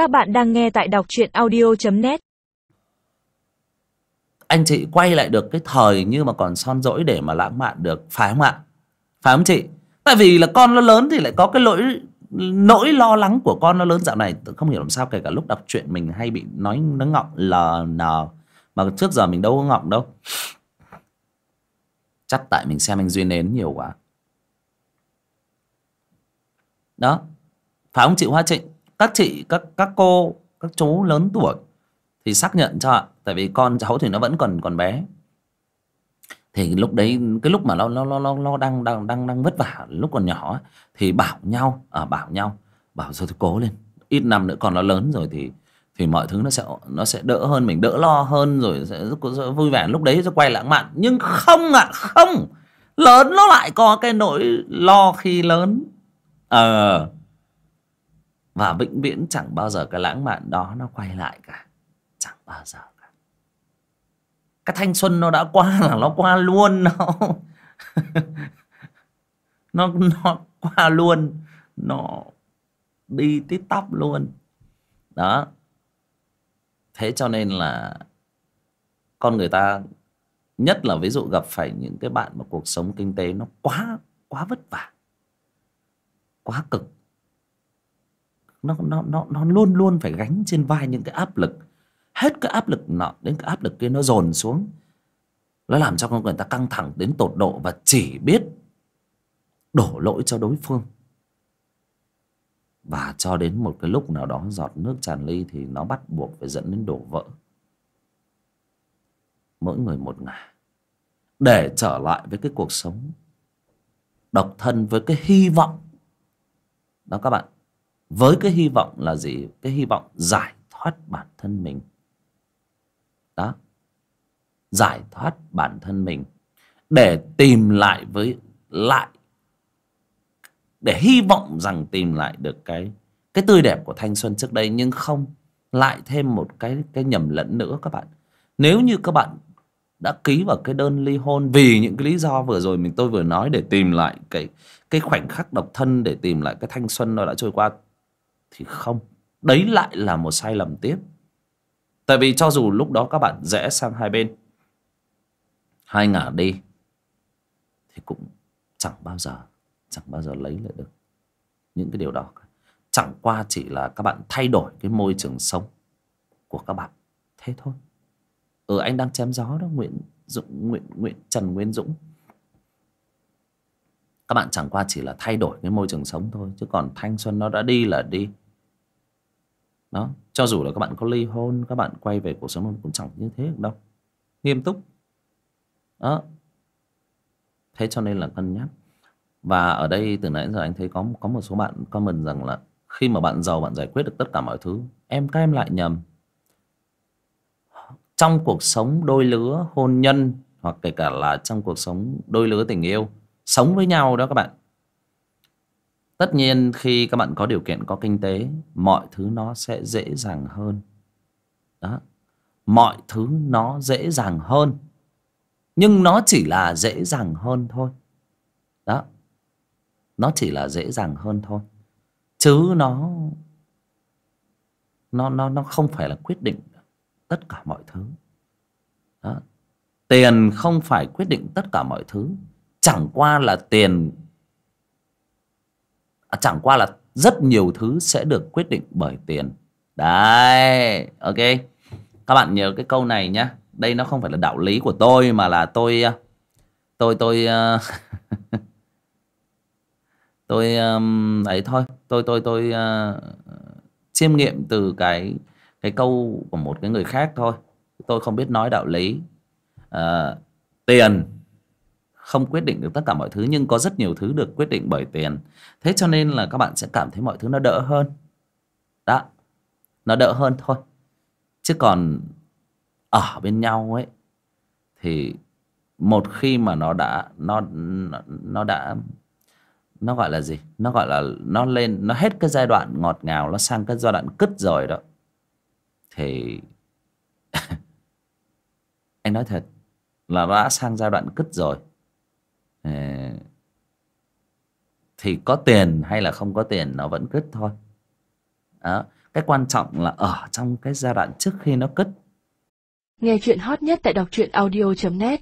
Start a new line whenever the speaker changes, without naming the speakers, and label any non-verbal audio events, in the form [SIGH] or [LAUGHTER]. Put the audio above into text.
Các bạn đang nghe tại đọc truyện audio.net
Anh chị quay lại được cái thời như mà còn son dỗi để mà lãng mạn được, Phải không ạ? Phải không chị? Tại vì là con nó lớn thì lại có cái lỗi, nỗi lo lắng của con nó lớn. Dạo này không hiểu làm sao, kể cả lúc đọc truyện mình hay bị nói nó ngọng ln mà trước giờ mình đâu có ngọng đâu. Chắc tại mình xem anh duyên nến nhiều quá. Đó. Phải không chị hoa trịnh? Các chị các các cô các chú lớn tuổi thì xác nhận cho ạ tại vì con cháu thì nó vẫn còn còn bé. Thì lúc đấy cái lúc mà nó nó nó nó đang đang đang đang vất vả lúc còn nhỏ thì bảo nhau à, bảo nhau bảo rồi thì cố lên ít năm nữa còn nó lớn rồi thì thì mọi thứ nó sẽ nó sẽ đỡ hơn mình đỡ lo hơn rồi sẽ, sẽ vui vẻ. Lúc đấy sẽ quay lãng mạn nhưng không ạ à, không. Lớn nó lại có cái nỗi lo khi lớn. Ờ. à, và vĩnh viễn chẳng bao giờ cái lãng mạn đó nó quay lại cả. Chẳng bao giờ cả. Cái thanh xuân nó đã qua là nó qua luôn nó. [LAUGHS] Nó nó qua luôn. Nó đi tít tắp luôn. Đó. Thế cho nên là con người ta, nhất là ví dụ gặp phải những cái bạn mà cuộc sống kinh tế nó quá quá vất vả, quá cực nó nó nó nó luôn luôn phải gánh trên vai những cái áp lực. Hết cái áp lực nọ đến cái áp lực kia nó dồn xuống. Nó làm cho con người ta căng thẳng đến tột độ và chỉ biết đổ lỗi cho đối phương. Và cho đến một cái lúc nào đó giọt nước tràn ly thì nó bắt buộc phải dẫn đến đổ vỡ. Mỗi người một ngả. Để trở lại với cái cuộc sống độc thân, với cái hy vọng. Đó các bạn với cái hy vọng là gì? Cái hy vọng giải thoát bản thân mình. Đó. Giải thoát bản thân mình. Để tìm lại với lại. Để hy vọng rằng tìm lại được cái cái tươi đẹp của thanh xuân trước đây, nhưng không lại thêm một cái cái nhầm lẫn nữa các bạn. Nếu như các bạn đã ký vào cái đơn ly hôn vì những cái lý do vừa rồi mình tôi vừa nói để tìm lại cái cái khoảnh khắc độc thân, để tìm lại cái thanh xuân nó đã trôi qua thì không. Đấy lại là một sai lầm tiếp. Tại vì cho dù lúc đó các bạn rẽ sang hai bên, hai ngả đi, thì cũng chẳng bao giờ, chẳng bao giờ lấy lại được những cái điều đó. Chẳng qua chỉ là các bạn thay đổi cái môi trường sống của các bạn. Thế thôi. Ừ anh đang chém gió đó, nguyễn dũng, nguyễn nguyễn trần nguyên dũng các bạn chẳng qua chỉ là thay đổi cái môi trường sống thôi, chứ còn thanh xuân nó đã đi là đi. Đó, cho dù là các bạn có ly hôn, các bạn quay về cuộc sống cũng chẳng như thế được đâu. Nghiêm túc. Đó. Thế cho nên là cân nhắc. Và ở đây từ nãy giờ anh thấy có có một số bạn comment rằng là khi mà bạn giàu, bạn giải quyết được tất cả mọi thứ, em các em lại nhầm. Trong cuộc sống đôi lứa hôn nhân, hoặc kể cả là trong cuộc sống đôi lứa tình yêu sống với nhau đó các bạn. Tất nhiên khi các bạn có điều kiện có kinh tế, mọi thứ nó sẽ dễ dàng hơn. Đó. Mọi thứ nó dễ dàng hơn, nhưng nó chỉ là dễ dàng hơn thôi. Đó. Nó chỉ là dễ dàng hơn thôi. Chứ nó nó nó nó không phải là quyết định tất cả mọi thứ. Đó. tiền không phải quyết định tất cả mọi thứ chẳng qua là tiền à, chẳng qua là rất nhiều thứ sẽ được quyết định bởi tiền. Đấy ok. Các bạn nhớ cái câu này nhá. Đây nó không phải là đạo lý của tôi mà là tôi à, tôi tôi à, [LAUGHS] tôi ấy thôi. Tôi tôi tôi uh, chiêm nghiệm từ cái cái câu của một cái người khác thôi. Tôi không biết nói đạo lý. Uh, tiền không quyết định được tất cả mọi thứ, nhưng có rất nhiều thứ được quyết định bởi tiền. Thế cho nên là các bạn sẽ cảm thấy mọi thứ nó đỡ hơn. Đó, nó đỡ hơn thôi. Chứ còn ở bên nhau ấy, thì một khi mà nó đã, nó nó đã, nó gọi là gì? Nó gọi là, nó lên, nó hết cái giai đoạn ngọt ngào, nó sang cái giai đoạn cứt rồi đó, thì [LAUGHS] anh nói thật là nó đã sang giai đoạn cứt rồi. Ờ, thì có tiền hay là không có tiền nó vẫn cứt thôi. Đó, cái quan trọng là ở trong cái giai đoạn trước khi nó cất
Nghe chuyện hot nhất tại đọc truyện audio.net